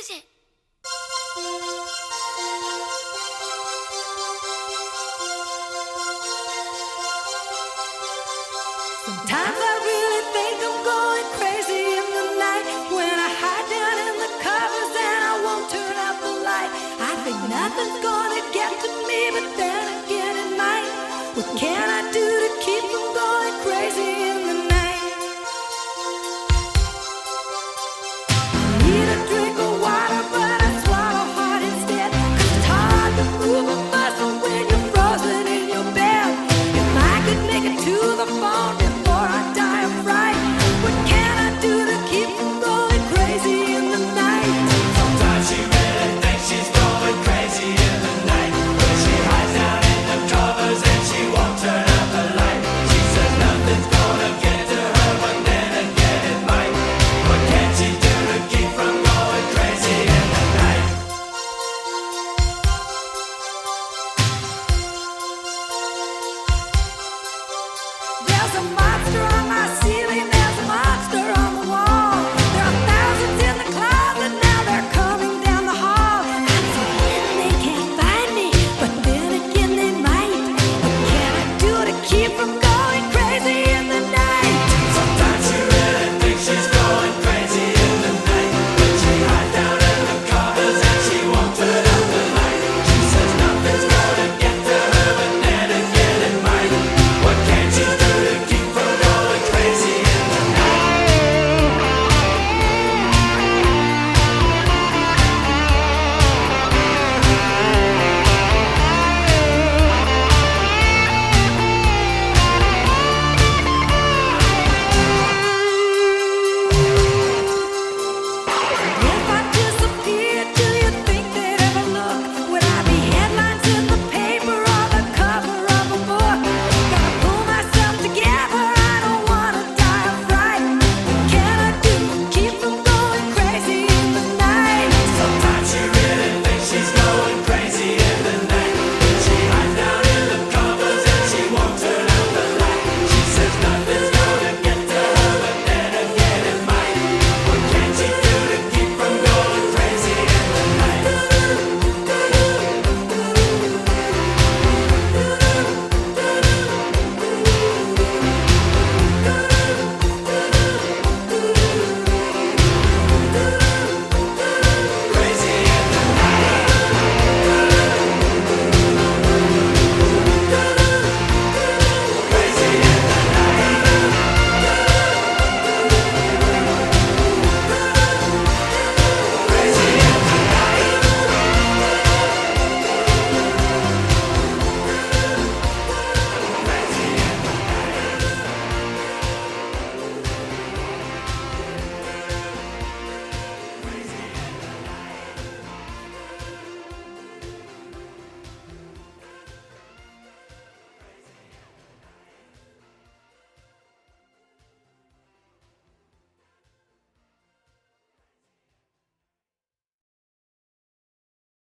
is it? Sometimes I really think I'm going crazy in the night when I hide down in the covers and I won't turn out the light. I think nothing's gonna get to me, but then again it might. What can I do?